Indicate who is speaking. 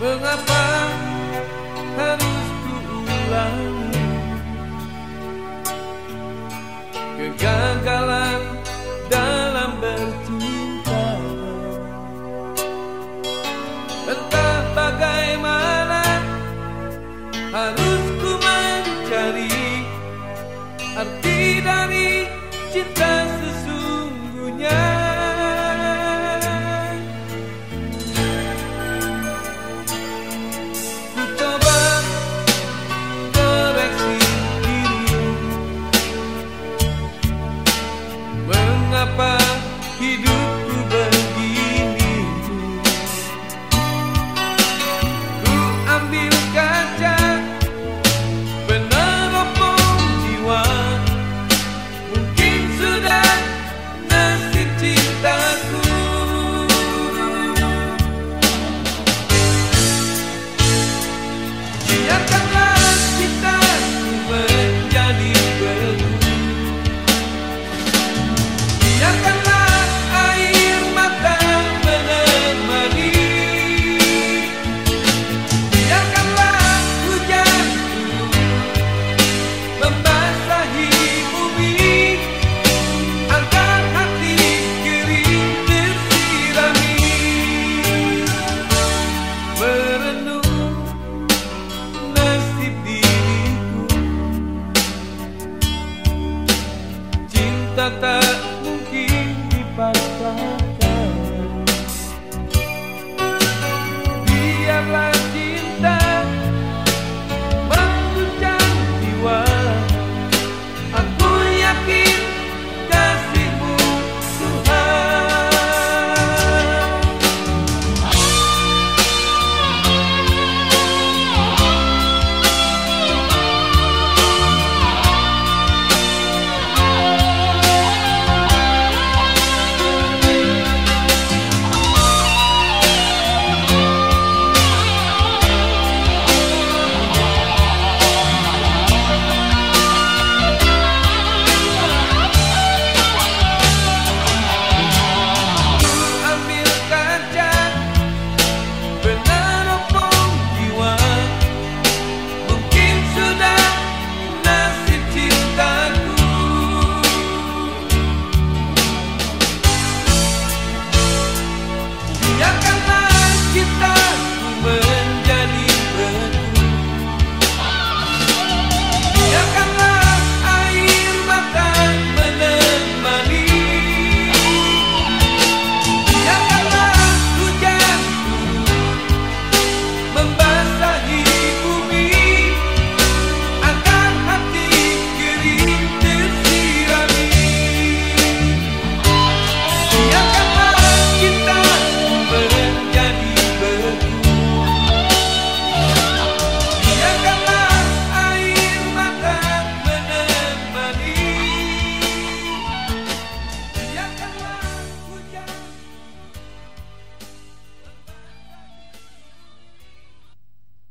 Speaker 1: Mengapa harus kuulangi Kegagalan dalam bercinta. Entah bagaimana Harus ku mencari Arti dari cinta that.